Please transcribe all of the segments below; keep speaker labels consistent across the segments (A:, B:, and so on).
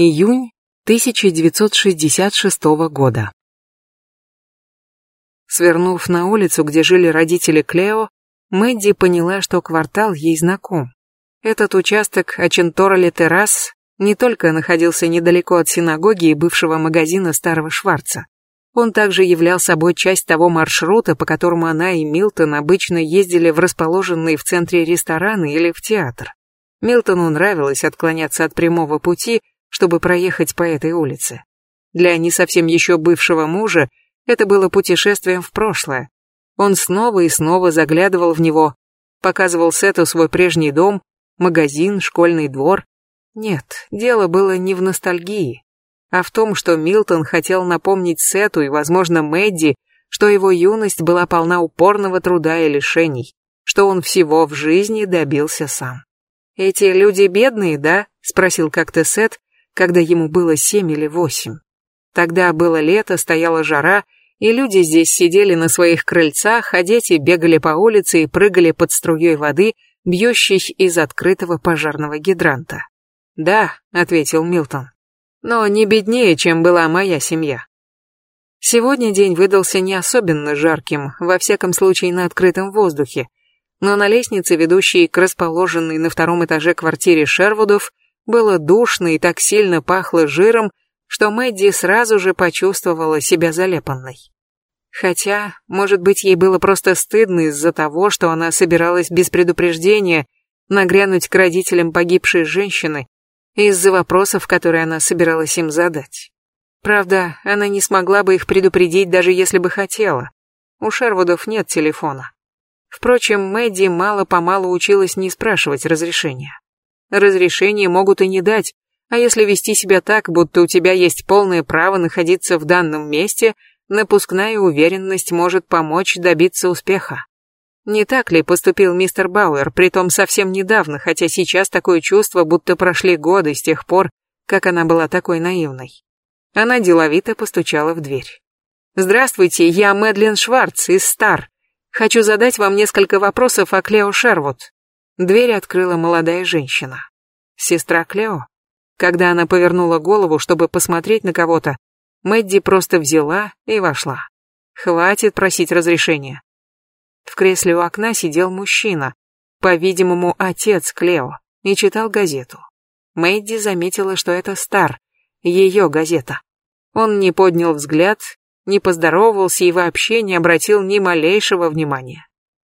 A: Июнь 1966 года. Свернув на улицу, где жили родители Клео, Мэдди поняла, что квартал ей знаком. Этот участок Ачентороли террас не только находился недалеко от синагоги и бывшего магазина старого Шварца. Он также являл собой часть того маршрута, по которому она и Милтон обычно ездили в расположенные в центре рестораны или в театр. Милтону нравилось отклоняться от прямого пути, чтобы проехать по этой улице. Для не совсем еще бывшего мужа это было путешествием в прошлое. Он снова и снова заглядывал в него, показывал Сету свой прежний дом, магазин, школьный двор. Нет, дело было не в ностальгии, а в том, что Милтон хотел напомнить Сету и, возможно, Мэдди, что его юность была полна упорного труда и лишений, что он всего в жизни добился сам. «Эти люди бедные, да?» — спросил как-то Сет, когда ему было семь или восемь. Тогда было лето, стояла жара, и люди здесь сидели на своих крыльцах, а дети бегали по улице и прыгали под струей воды, бьющей из открытого пожарного гидранта. «Да», — ответил Милтон, — «но не беднее, чем была моя семья». Сегодня день выдался не особенно жарким, во всяком случае на открытом воздухе, но на лестнице, ведущей к расположенной на втором этаже квартире Шервудов, было душно и так сильно пахло жиром, что Мэдди сразу же почувствовала себя залепанной. Хотя, может быть, ей было просто стыдно из-за того, что она собиралась без предупреждения нагрянуть к родителям погибшей женщины из-за вопросов, которые она собиралась им задать. Правда, она не смогла бы их предупредить, даже если бы хотела. У Шервудов нет телефона. Впрочем, Мэдди мало-помалу училась не спрашивать разрешения. Разрешение могут и не дать, а если вести себя так, будто у тебя есть полное право находиться в данном месте, напускная уверенность может помочь добиться успеха. Не так ли поступил мистер Бауэр, притом совсем недавно, хотя сейчас такое чувство, будто прошли годы с тех пор, как она была такой наивной. Она деловито постучала в дверь. «Здравствуйте, я Мэдлин Шварц из Стар. Хочу задать вам несколько вопросов о Клео Шервуд. Дверь открыла молодая женщина. Сестра Клео. Когда она повернула голову, чтобы посмотреть на кого-то, Мэдди просто взяла и вошла. Хватит просить разрешения. В кресле у окна сидел мужчина, по-видимому, отец Клео, и читал газету. Мэдди заметила, что это Стар, ее газета. Он не поднял взгляд, не поздоровался и вообще не обратил ни малейшего внимания.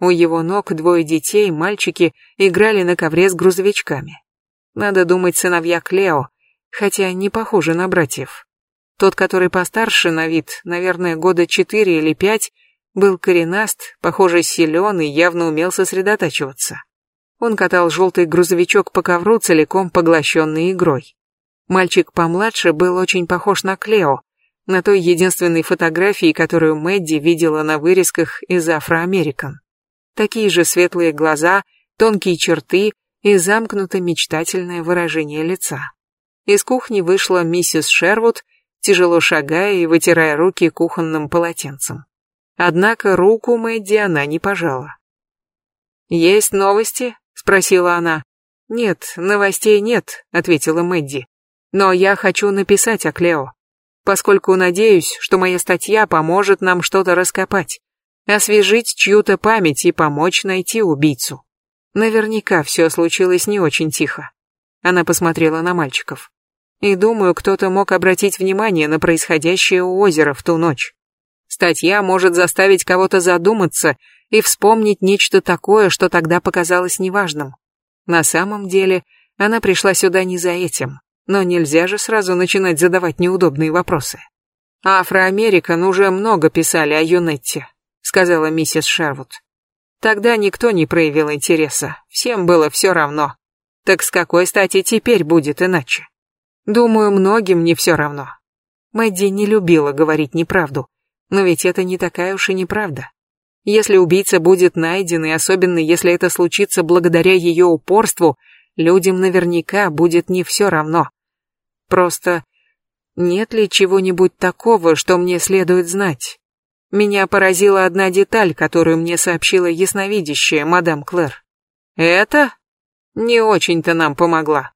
A: У его ног двое детей, мальчики, играли на ковре с грузовичками. Надо думать, сыновья Клео, хотя не похожи на братьев. Тот, который постарше на вид, наверное, года четыре или пять, был коренаст, похоже, силен и явно умел сосредотачиваться. Он катал желтый грузовичок по ковру, целиком поглощенный игрой. Мальчик помладше был очень похож на Клео, на той единственной фотографии, которую Мэдди видела на вырезках из Афроамерикан. Такие же светлые глаза, тонкие черты и замкнуто-мечтательное выражение лица. Из кухни вышла миссис Шервуд, тяжело шагая и вытирая руки кухонным полотенцем. Однако руку Мэдди она не пожала. «Есть новости?» — спросила она. «Нет, новостей нет», — ответила Мэдди. «Но я хочу написать о Клео поскольку надеюсь, что моя статья поможет нам что-то раскопать, освежить чью-то память и помочь найти убийцу. Наверняка все случилось не очень тихо. Она посмотрела на мальчиков. И думаю, кто-то мог обратить внимание на происходящее у озера в ту ночь. Статья может заставить кого-то задуматься и вспомнить нечто такое, что тогда показалось неважным. На самом деле, она пришла сюда не за этим. Но нельзя же сразу начинать задавать неудобные вопросы. «Афроамерикан уже много писали о Юнетте», — сказала миссис Шервуд. «Тогда никто не проявил интереса, всем было все равно. Так с какой стати теперь будет иначе? Думаю, многим не все равно». Мэдди не любила говорить неправду, но ведь это не такая уж и неправда. Если убийца будет найден, и особенно если это случится благодаря ее упорству, людям наверняка будет не все равно. Просто нет ли чего-нибудь такого, что мне следует знать? Меня поразила одна деталь, которую мне сообщила ясновидящая мадам Клэр. Это не очень-то нам помогла.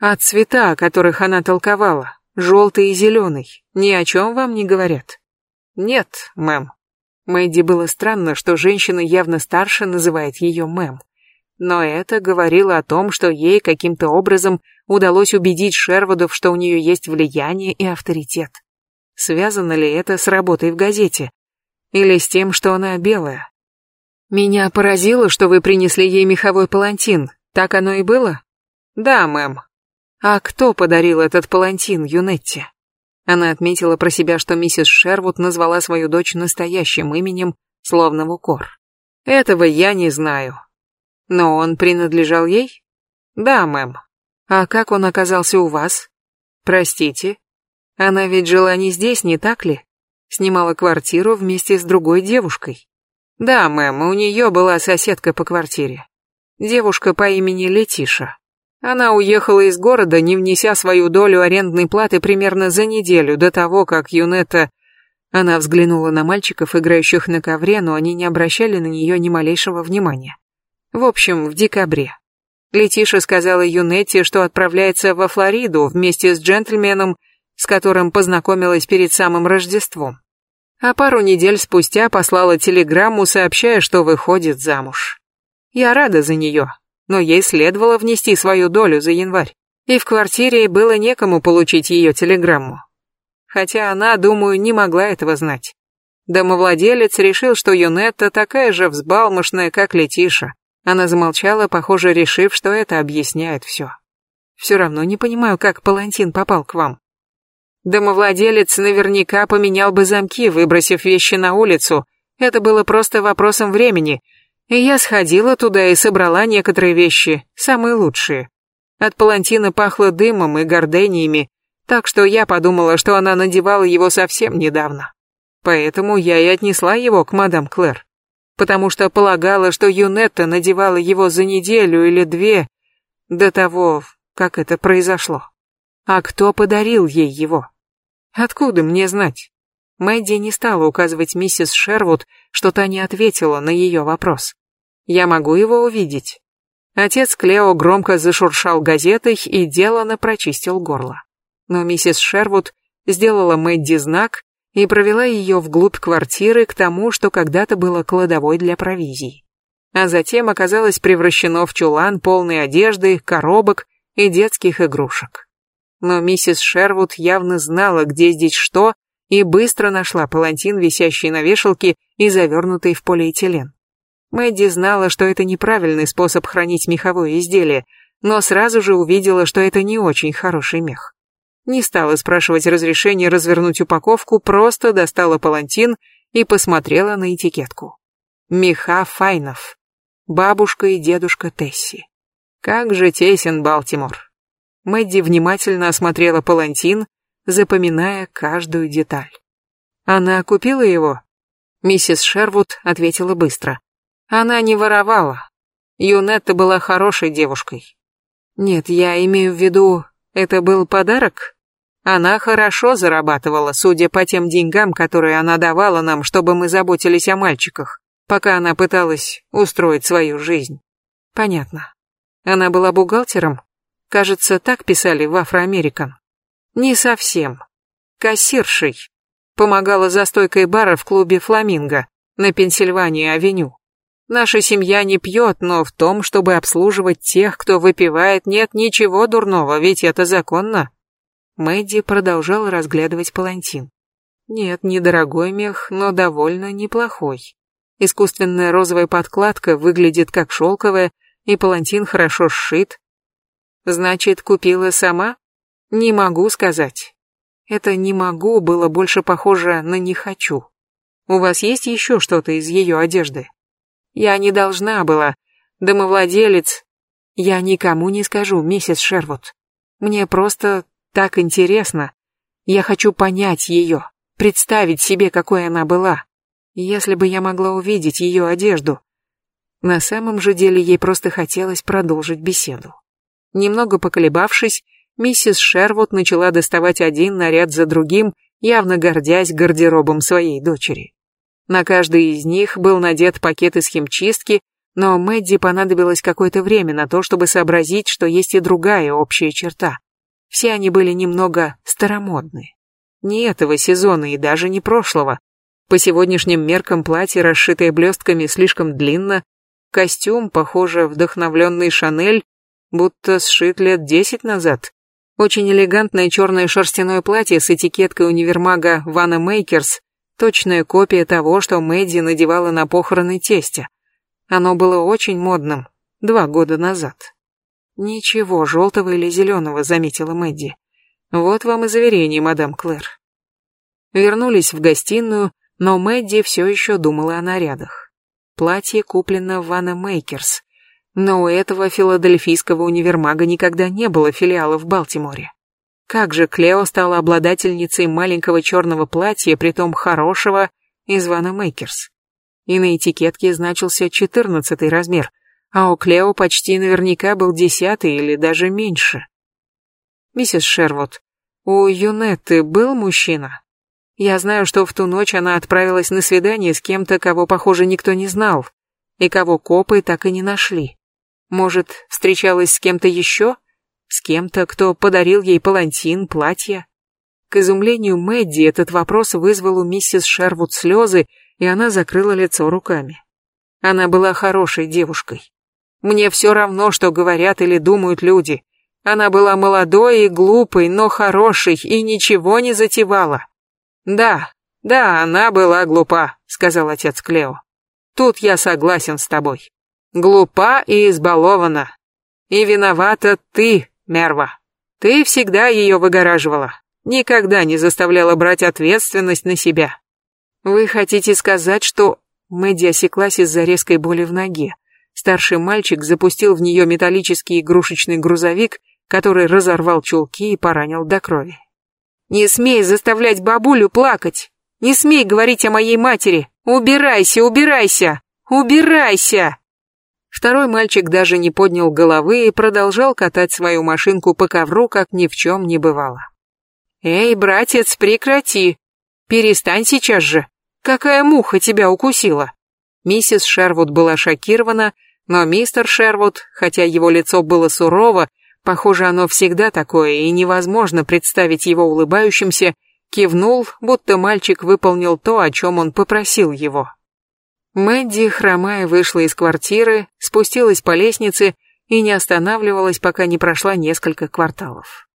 A: А цвета, о которых она толковала, желтый и зеленый, ни о чем вам не говорят? Нет, мэм. Мэдди было странно, что женщина явно старше называет ее мэм. Но это говорило о том, что ей каким-то образом удалось убедить Шервудов, что у нее есть влияние и авторитет. Связано ли это с работой в газете? Или с тем, что она белая? Меня поразило, что вы принесли ей меховой палантин. Так оно и было? Да, мэм. А кто подарил этот палантин Юнетте? Она отметила про себя, что миссис Шервуд назвала свою дочь настоящим именем, словно в укор. Этого я не знаю. Но он принадлежал ей? Да, мэм. А как он оказался у вас? Простите. Она ведь жила не здесь, не так ли? Снимала квартиру вместе с другой девушкой. Да, мэм, у нее была соседка по квартире. Девушка по имени Летиша. Она уехала из города, не внеся свою долю арендной платы примерно за неделю до того, как Юнетта... Она взглянула на мальчиков, играющих на ковре, но они не обращали на нее ни малейшего внимания. В общем, в декабре. Летиша сказала Юнетте, что отправляется во Флориду вместе с джентльменом, с которым познакомилась перед самым Рождеством. А пару недель спустя послала телеграмму, сообщая, что выходит замуж. Я рада за нее, но ей следовало внести свою долю за январь, и в квартире было некому получить ее телеграмму. Хотя она, думаю, не могла этого знать. Домовладелец решил, что Юнетта такая же взбалмошная, как Летиша. Она замолчала, похоже, решив, что это объясняет все. Все равно не понимаю, как Палантин попал к вам. Домовладелец наверняка поменял бы замки, выбросив вещи на улицу. Это было просто вопросом времени, и я сходила туда и собрала некоторые вещи, самые лучшие. От палантина пахло дымом и гордениями, так что я подумала, что она надевала его совсем недавно. Поэтому я и отнесла его к мадам Клэр. Потому что полагала, что Юнетта надевала его за неделю или две до того, как это произошло. А кто подарил ей его? Откуда мне знать? Мэдди не стала указывать миссис Шервуд, что та не ответила на ее вопрос. «Я могу его увидеть?» Отец Клео громко зашуршал газетой и делано прочистил горло. Но миссис Шервуд сделала Мэдди знак и провела ее вглубь квартиры к тому, что когда-то было кладовой для провизии. А затем оказалось превращено в чулан полный одежды, коробок и детских игрушек. Но миссис Шервуд явно знала, где здесь что, и быстро нашла палантин, висящий на вешалке и завернутый в полиэтилен. Мэдди знала, что это неправильный способ хранить меховое изделие, но сразу же увидела, что это не очень хороший мех. Не стала спрашивать разрешения развернуть упаковку, просто достала палантин и посмотрела на этикетку. Меха Файнов. Бабушка и дедушка Тесси. Как же тесен Балтимор. Мэдди внимательно осмотрела палантин, запоминая каждую деталь. Она купила его? Миссис Шервуд ответила быстро. Она не воровала. Юнетта была хорошей девушкой. Нет, я имею в виду, это был подарок? Она хорошо зарабатывала, судя по тем деньгам, которые она давала нам, чтобы мы заботились о мальчиках, пока она пыталась устроить свою жизнь. Понятно. Она была бухгалтером? Кажется, так писали в Афроамерикан. Не совсем. Кассиршей. Помогала за стойкой бара в клубе «Фламинго» на Пенсильвании-авеню. Наша семья не пьет, но в том, чтобы обслуживать тех, кто выпивает, нет ничего дурного, ведь это законно. Мэдди продолжала разглядывать палантин. Нет, недорогой мех, но довольно неплохой. Искусственная розовая подкладка выглядит как шелковая, и палантин хорошо сшит. Значит, купила сама? Не могу сказать. Это «не могу» было больше похоже на «не хочу». У вас есть еще что-то из ее одежды? Я не должна была. Домовладелец. Я никому не скажу, миссис Шервуд. Мне просто так интересно. Я хочу понять ее, представить себе, какой она была. Если бы я могла увидеть ее одежду. На самом же деле ей просто хотелось продолжить беседу. Немного поколебавшись, миссис Шервуд начала доставать один наряд за другим, явно гордясь гардеробом своей дочери. На каждый из них был надет пакет из химчистки, Но Мэдди понадобилось какое-то время на то, чтобы сообразить, что есть и другая общая черта. Все они были немного старомодны. Не этого сезона и даже не прошлого. По сегодняшним меркам платье, расшитое блестками, слишком длинно, костюм, похоже, вдохновленный Шанель, будто сшит лет десять назад. Очень элегантное черное шерстяное платье с этикеткой универмага Ванна Мейкерс, точная копия того, что Мэдди надевала на похороны тестя. Оно было очень модным два года назад. Ничего желтого или зеленого, заметила Мэдди. Вот вам и заверение, мадам Клэр. Вернулись в гостиную, но Мэдди все еще думала о нарядах. Платье куплено в Ванна Мейкерс, но у этого филадельфийского универмага никогда не было филиала в Балтиморе. Как же Клео стала обладательницей маленького черного платья, притом хорошего, из Ванна Мейкерс. И на этикетке значился четырнадцатый размер, а у Клео почти наверняка был десятый или даже меньше. Миссис Шервуд, у Юнетты был мужчина? Я знаю, что в ту ночь она отправилась на свидание с кем-то, кого, похоже, никто не знал, и кого копы так и не нашли. Может, встречалась с кем-то еще? С кем-то, кто подарил ей палантин, платье? К изумлению Мэдди этот вопрос вызвал у миссис Шервуд слезы, и она закрыла лицо руками. Она была хорошей девушкой. Мне все равно, что говорят или думают люди. Она была молодой и глупой, но хорошей и ничего не затевала. Да, да, она была глупа, сказал отец Клео. Тут я согласен с тобой глупа и избалована. И виновата ты, Мерва. Ты всегда ее выгораживала, никогда не заставляла брать ответственность на себя. Вы хотите сказать, что... Мэдди осеклась из-за резкой боли в ноге. Старший мальчик запустил в нее металлический игрушечный грузовик, который разорвал чулки и поранил до крови. «Не смей заставлять бабулю плакать! Не смей говорить о моей матери! Убирайся, убирайся! Убирайся!» Второй мальчик даже не поднял головы и продолжал катать свою машинку по ковру, как ни в чем не бывало. «Эй, братец, прекрати! Перестань сейчас же! Какая муха тебя укусила?» Миссис Шервуд была шокирована, но мистер Шервуд, хотя его лицо было сурово, похоже, оно всегда такое, и невозможно представить его улыбающимся, кивнул, будто мальчик выполнил то, о чем он попросил его. Мэдди, хромая, вышла из квартиры, спустилась по лестнице и не останавливалась, пока не прошла несколько кварталов.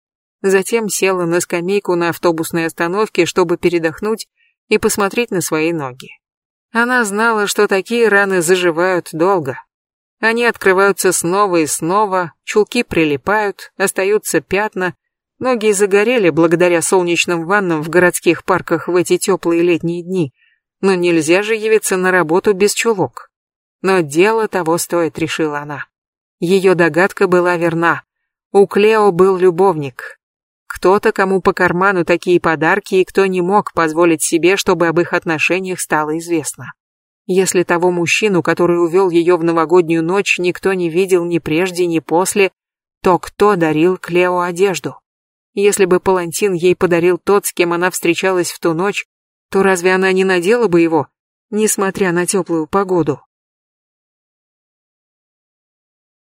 A: Затем села на скамейку на автобусной остановке, чтобы передохнуть и посмотреть на свои ноги. Она знала, что такие раны заживают долго. Они открываются снова и снова, чулки прилипают, остаются пятна, ноги загорели благодаря солнечным ваннам в городских парках в эти теплые летние дни – но нельзя же явиться на работу без чулок. Но дело того стоит, решила она. Ее догадка была верна. У Клео был любовник. Кто-то, кому по карману такие подарки, и кто не мог позволить себе, чтобы об их отношениях стало известно. Если того мужчину, который увел ее в новогоднюю ночь, никто не видел ни прежде, ни после, то кто дарил Клео одежду? Если бы Палантин ей подарил тот, с кем она встречалась в ту ночь, то разве она не надела бы его, несмотря на теплую погоду?